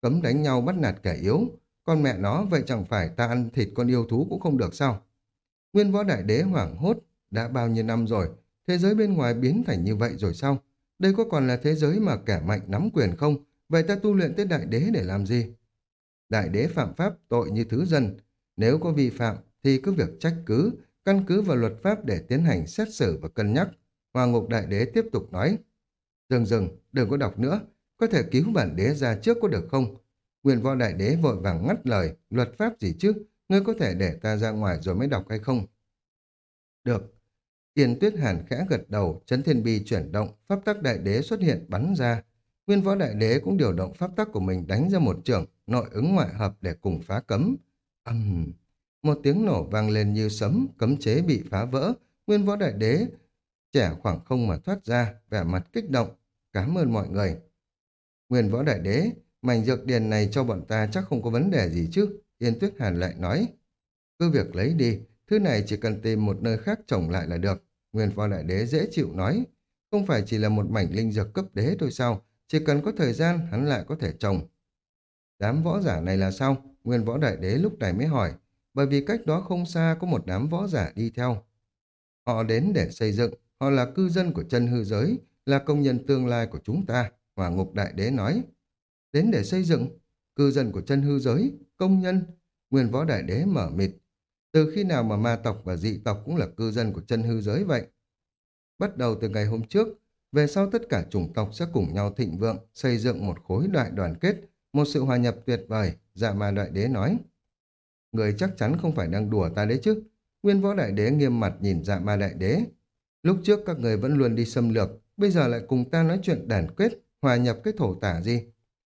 Cấm đánh nhau bắt nạt kẻ yếu, con mẹ nó vậy chẳng phải ta ăn thịt con yêu thú cũng không được sao? Nguyên võ đại đế hoảng hốt, đã bao nhiêu năm rồi, thế giới bên ngoài biến thành như vậy rồi sao? Đây có còn là thế giới mà kẻ mạnh nắm quyền không? Vậy ta tu luyện tới đại đế để làm gì? Đại đế phạm pháp tội như thứ dân. Nếu có vi phạm thì cứ việc trách cứ, căn cứ vào luật pháp để tiến hành xét xử và cân nhắc. Hoàng ngục đại đế tiếp tục nói. Dừng dừng, đừng có đọc nữa. Có thể cứu bản đế ra trước có được không? Quyền võ đại đế vội vàng ngắt lời. Luật pháp gì chứ? Ngươi có thể để ta ra ngoài rồi mới đọc hay không? Được. tiền tuyết hàn khẽ gật đầu, chấn thiên bi chuyển động, pháp tắc đại đế xuất hiện bắn ra. Nguyên võ đại đế cũng điều động pháp tắc của mình đánh ra một trường, nội ứng ngoại hợp để cùng phá cấm. Âm... Uhm. Một tiếng nổ vang lên như sấm, cấm chế bị phá vỡ. Nguyên võ đại đế trẻ khoảng không mà thoát ra, vẻ mặt kích động. Cảm ơn mọi người. Nguyên võ đại đế, mảnh dược điền này cho bọn ta chắc không có vấn đề gì chứ. Yên Tuyết Hàn lại nói. Cứ việc lấy đi, thứ này chỉ cần tìm một nơi khác trồng lại là được. Nguyên võ đại đế dễ chịu nói. Không phải chỉ là một mảnh linh dược cấp đế thôi sao, chỉ cần có thời gian hắn lại có thể trồng. Đám võ giả này là sao? Nguyên võ đại đế lúc này mới hỏi, bởi vì cách đó không xa có một đám võ giả đi theo. Họ đến để xây dựng, họ là cư dân của chân hư giới, là công nhân tương lai của chúng ta, Hỏa ngục đại đế nói. Đến để xây dựng, cư dân của chân hư giới, công nhân, nguyên võ đại đế mở mịt. Từ khi nào mà ma tộc và dị tộc cũng là cư dân của chân hư giới vậy? Bắt đầu từ ngày hôm trước, về sau tất cả chủng tộc sẽ cùng nhau thịnh vượng, xây dựng một khối đại đoàn kết, một sự hòa nhập tuyệt vời, dạ ma đại đế nói. Người chắc chắn không phải đang đùa ta đấy chứ. Nguyên võ đại đế nghiêm mặt nhìn dạ ma đại đế. Lúc trước các người vẫn luôn đi xâm lược, bây giờ lại cùng ta nói chuyện đàn kết, hòa nhập cái thổ tả gì.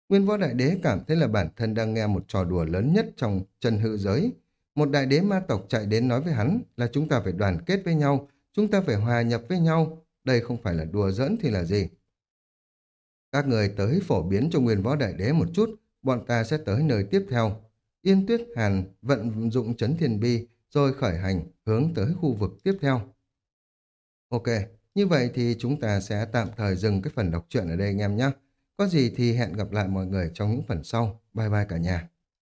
Nguyên võ đại đế cảm thấy là bản thân đang nghe một trò đùa lớn nhất trong chân hư giới. Một đại đế ma tộc chạy đến nói với hắn là chúng ta phải đoàn kết với nhau, chúng ta phải hòa nhập với nhau, đây không phải là đùa giỡn thì là gì. Các người tới phổ biến cho nguyên võ đại đế một chút, bọn ta sẽ tới nơi tiếp theo. Yên Tuyết Hàn vận dụng chấn thiên bi, rồi khởi hành hướng tới khu vực tiếp theo. Ok, như vậy thì chúng ta sẽ tạm thời dừng cái phần đọc truyện ở đây anh em nhé. Có gì thì hẹn gặp lại mọi người trong những phần sau. Bye bye cả nhà.